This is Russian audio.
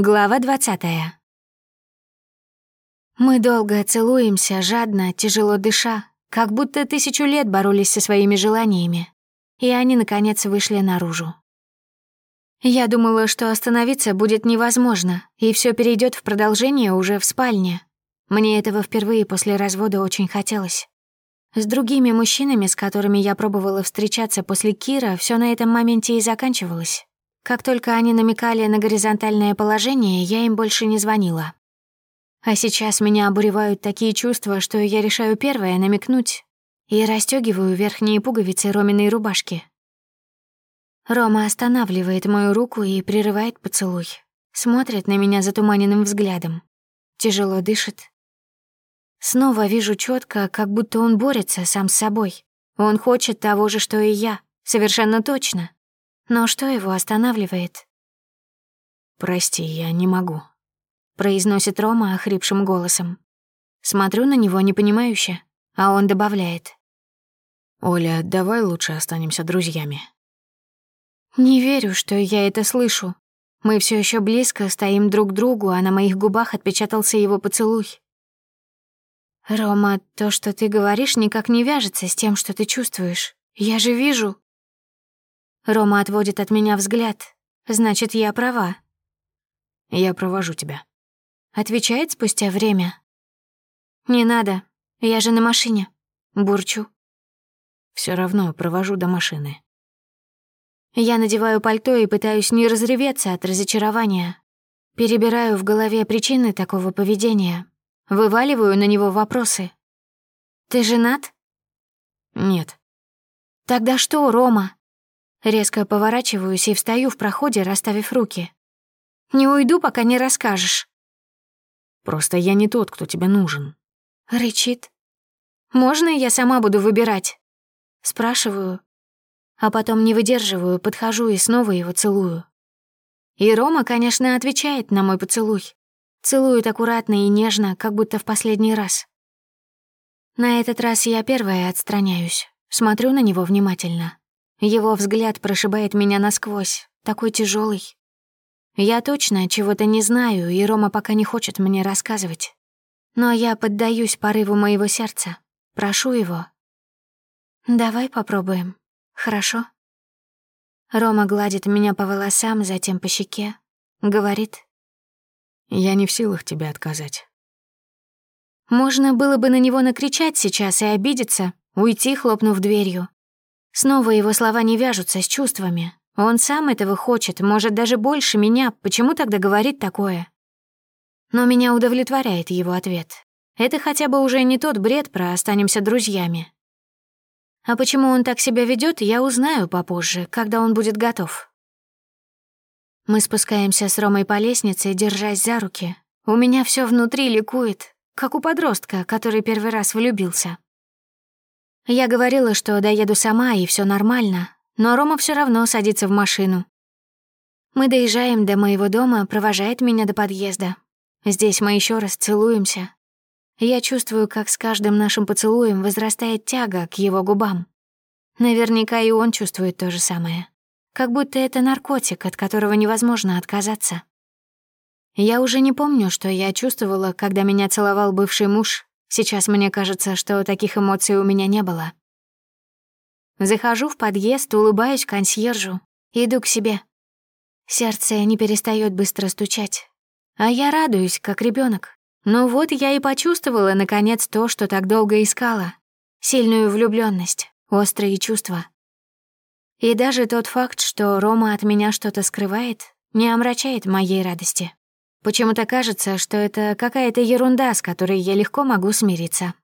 Глава 20 Мы долго целуемся, жадно, тяжело дыша, как будто тысячу лет боролись со своими желаниями, и они, наконец, вышли наружу. Я думала, что остановиться будет невозможно, и все перейдет в продолжение уже в спальне. Мне этого впервые после развода очень хотелось. С другими мужчинами, с которыми я пробовала встречаться после Кира, все на этом моменте и заканчивалось. Как только они намекали на горизонтальное положение, я им больше не звонила. А сейчас меня обуревают такие чувства, что я решаю первое намекнуть и расстегиваю верхние пуговицы Роминой рубашки. Рома останавливает мою руку и прерывает поцелуй. Смотрит на меня затуманенным взглядом. Тяжело дышит. Снова вижу четко, как будто он борется сам с собой. Он хочет того же, что и я. Совершенно точно. Но что его останавливает? «Прости, я не могу», — произносит Рома охрипшим голосом. Смотрю на него непонимающе, а он добавляет. «Оля, давай лучше останемся друзьями». «Не верю, что я это слышу. Мы все еще близко стоим друг к другу, а на моих губах отпечатался его поцелуй». «Рома, то, что ты говоришь, никак не вяжется с тем, что ты чувствуешь. Я же вижу». Рома отводит от меня взгляд. Значит, я права. Я провожу тебя. Отвечает спустя время. Не надо, я же на машине. Бурчу. Все равно провожу до машины. Я надеваю пальто и пытаюсь не разреветься от разочарования. Перебираю в голове причины такого поведения. Вываливаю на него вопросы. «Ты женат?» «Нет». «Тогда что, Рома?» Резко поворачиваюсь и встаю в проходе, расставив руки. «Не уйду, пока не расскажешь». «Просто я не тот, кто тебе нужен», — рычит. «Можно я сама буду выбирать?» Спрашиваю, а потом не выдерживаю, подхожу и снова его целую. И Рома, конечно, отвечает на мой поцелуй. Целует аккуратно и нежно, как будто в последний раз. На этот раз я первая отстраняюсь, смотрю на него внимательно. Его взгляд прошибает меня насквозь, такой тяжелый. Я точно чего-то не знаю, и Рома пока не хочет мне рассказывать. Но я поддаюсь порыву моего сердца, прошу его. «Давай попробуем, хорошо?» Рома гладит меня по волосам, затем по щеке. Говорит. «Я не в силах тебе отказать». Можно было бы на него накричать сейчас и обидеться, уйти, хлопнув дверью. Снова его слова не вяжутся с чувствами. Он сам этого хочет, может, даже больше меня. Почему тогда говорит такое? Но меня удовлетворяет его ответ. Это хотя бы уже не тот бред про «останемся друзьями». А почему он так себя ведет, я узнаю попозже, когда он будет готов. Мы спускаемся с Ромой по лестнице, держась за руки. У меня все внутри ликует, как у подростка, который первый раз влюбился. Я говорила, что доеду сама и все нормально, но Рома все равно садится в машину. Мы доезжаем до моего дома, провожает меня до подъезда. Здесь мы еще раз целуемся. Я чувствую, как с каждым нашим поцелуем возрастает тяга к его губам. Наверняка и он чувствует то же самое. Как будто это наркотик, от которого невозможно отказаться. Я уже не помню, что я чувствовала, когда меня целовал бывший муж, Сейчас мне кажется, что таких эмоций у меня не было. Захожу в подъезд, улыбаюсь консьержу, иду к себе. Сердце не перестает быстро стучать. А я радуюсь, как ребенок. Ну вот я и почувствовала, наконец, то, что так долго искала. Сильную влюбленность, острые чувства. И даже тот факт, что Рома от меня что-то скрывает, не омрачает моей радости. Почему-то кажется, что это какая-то ерунда, с которой я легко могу смириться.